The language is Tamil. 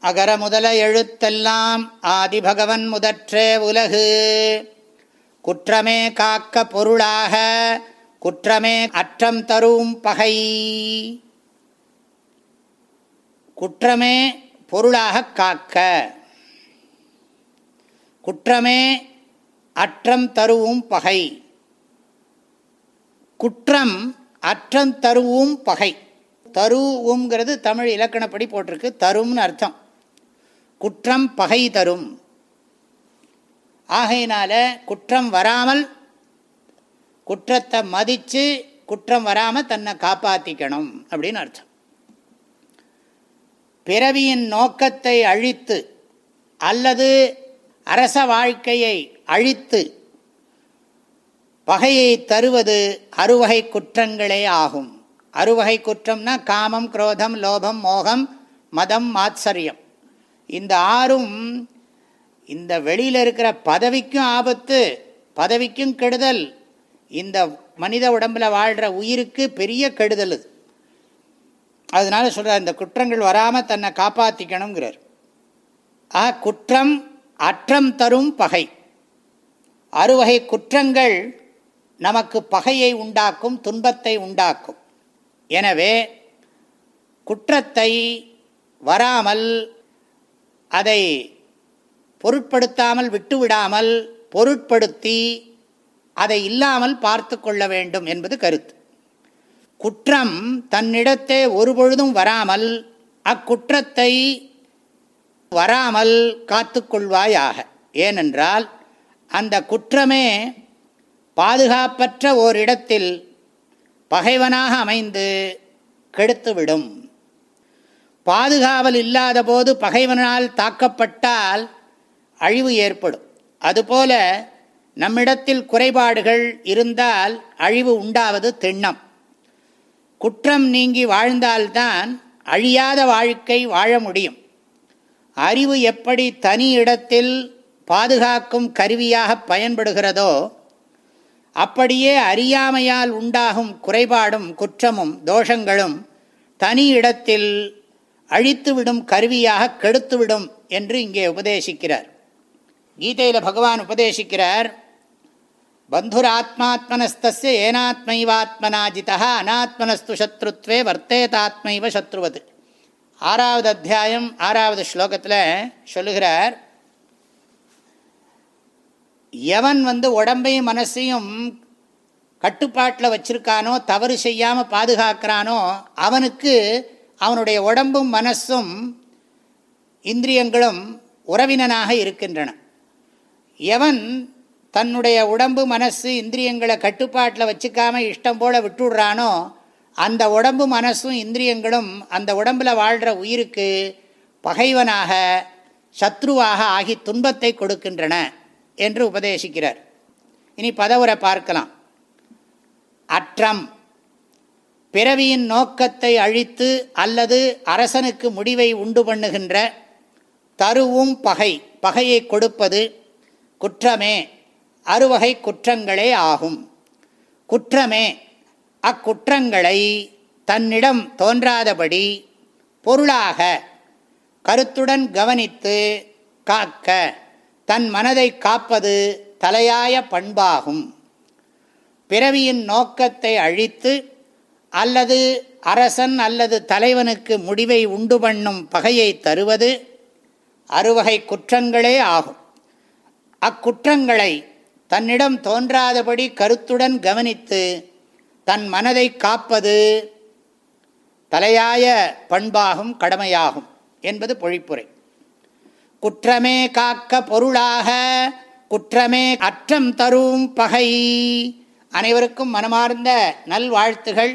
அகர முதல எழுத்தெல்லாம் ஆதிபகவன் முதற்றே உலகு. குற்றமே காக்க பொருளாக குற்றமே அற்றம் தரும் பகை. குற்றமே பொருளாக காக்க குற்றமே அற்றம் தருவும் பகை. குற்றம் அற்றம் தருவும் பகை. தருவுங்கிறது தமிழ் இலக்கணப்படி போட்டிருக்கு. தரும்னு அர்த்தம். குற்றம் பகை தரும். ஆகையினால குற்றம் வராமல் குற்றத்தை மதித்து குற்றம் வராமல் தன்னை காப்பாற்றிக்கணும் அப்படின்னு அர்த்தம். பிறவியின் நோக்கத்தை அழித்து அல்லது அரச வாழ்க்கையை அழித்து பகையை தருவது அறுவகை குற்றங்களே ஆகும். அறுவகை குற்றம்னா காமம் குரோதம் லோபம் மோகம் மதம் மாத்சரியம். இந்த ஆறும் இந்த வெளியில் இருக்கிற பதவிக்கும் ஆபத்து பதவிக்கும் கெடுதல். இந்த மனித உடம்பில் வாழ்கிற உயிருக்கு பெரிய கெடுதல் இது. அதனால சொல்கிறார் இந்த குற்றங்கள் வராமல் தன்னை காப்பாற்றிக்கணுங்கிறார் ஆ குற்றம் அற்றம் தரும் பகை. அறுவகை குற்றங்கள் நமக்கு பகையை உண்டாக்கும் துன்பத்தை உண்டாக்கும். எனவே குற்றத்தை வராமல் அதை பொருட்படுத்தாமல் விட்டுவிடாமல் பொருட்படுத்தி அதை இல்லாமல் பார்த்து கொள்ள வேண்டும் என்பது கருத்து. குற்றம் தன்னிடத்தே ஒருபொழுதும் வராமல் அக்குற்றத்தை வராமல் காத்து கொள்வாயாக. ஏனென்றால் அந்த குற்றமே பாதுகாப்பற்ற ஓரிடத்தில் பகைவனாக அமைந்து கெடுத்துவிடும். பாதுகாவல் இல்லாத போது பகைவனால் தாக்கப்பட்டால் அழிவு ஏற்படும். அதுபோல நம்மிடத்தில் குறைபாடுகள் இருந்தால் அழிவு உண்டாவது திண்ணம். குற்றம் நீங்கி வாழ்ந்தால்தான் அழியாத வாழ்க்கை வாழ முடியும். அறிவு எப்படி தனி இடத்தில் பாதுகாக்கும் கருவியாக பயன்படுகிறதோ அப்படியே அறியாமையால் உண்டாகும் குறைபாடும் குற்றமும் தோஷங்களும் தனி இடத்தில் அழித்துவிடும் கருவியாக கெடுத்துவிடும் என்று இங்கே உபதேசிக்கிறார். கீதையில் பகவான் உபதேசிக்கிறார் பந்துராத்மாத்மனஸ்தஸ்ய ஏனாத்மைவாத்மனாஜிதா அனாத்மனஸ்து சத்ருத்வே வர்த்தேதாத்மைவ சத்ருவது. ஆறாவது அத்தியாயம் ஆறாவது ஸ்லோகத்தில் சொல்லுகிறார் எவன் வந்து உடம்பையும் மனசையும் கட்டுப்பாட்டில் வச்சிருக்கானோ தவறு செய்யாமல் பாதுகாக்கிறானோ அவனுக்கு அவனுடைய உடம்பும் மனசும் இந்திரியங்களும் உறவினனாக இருக்கின்றன. எவன் தன்னுடைய உடம்பு மனசு இந்திரியங்களை கட்டுப்பாட்டில் வச்சுக்காம இஷ்டம் போல் விட்டுடுறானோ அந்த உடம்பு மனசும் இந்திரியங்களும் அந்த உடம்பில் வாழ்கிற உயிருக்கு பகைவனாக சத்ருவாக ஆகி துன்பத்தை கொடுக்கின்றன என்று உபதேசிக்கிறார். இனி பதவுரை பார்க்கலாம். அற்றம். பிறவியின் நோக்கத்தை அழித்து அல்லது அரசனுக்கு முடிவை உண்டு பண்ணுகின்ற தருவும் பகை பகையை கொடுப்பது குற்றமே அறுவகை குற்றங்களே ஆகும். குற்றமே அக்குற்றங்களை தன்னிடம் தோன்றாதபடி பொருளாக கருத்துடன் கவனித்து காக்க தன் மனதை காப்பது தலையாய பண்பாகும். பிறவியின் நோக்கத்தை அழித்து அல்லது அரசன் அல்லது தலைவனுக்கு முடிவை உண்டு பண்ணும் பகையை தருவது அறுவகை குற்றங்களே ஆகும். அக்குற்றங்களை தன்னிடம் தோன்றாதபடி கருத்துடன் கவனித்து தன் மனதை காப்பது தலையாய பண்பாகும் கடமையாகும் என்பது பொழிப்புரை. குற்றமே காக்க பொருளாக குற்றமே அற்றம் தரும் பகை. அனைவருக்கும் மனமார்ந்த நல்வாழ்த்துகள்.